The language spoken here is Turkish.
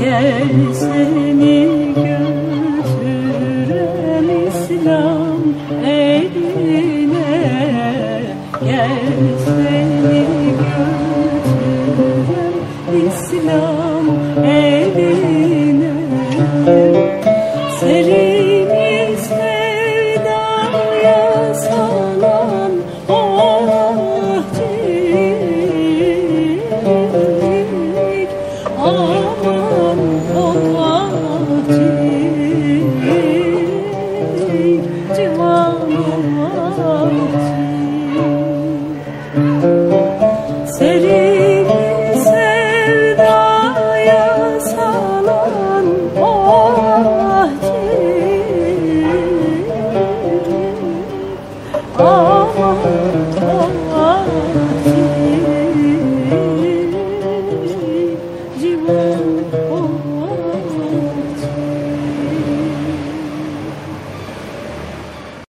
Gel seni götürem İslam eline. Gel seni götürem İslam eline Oh.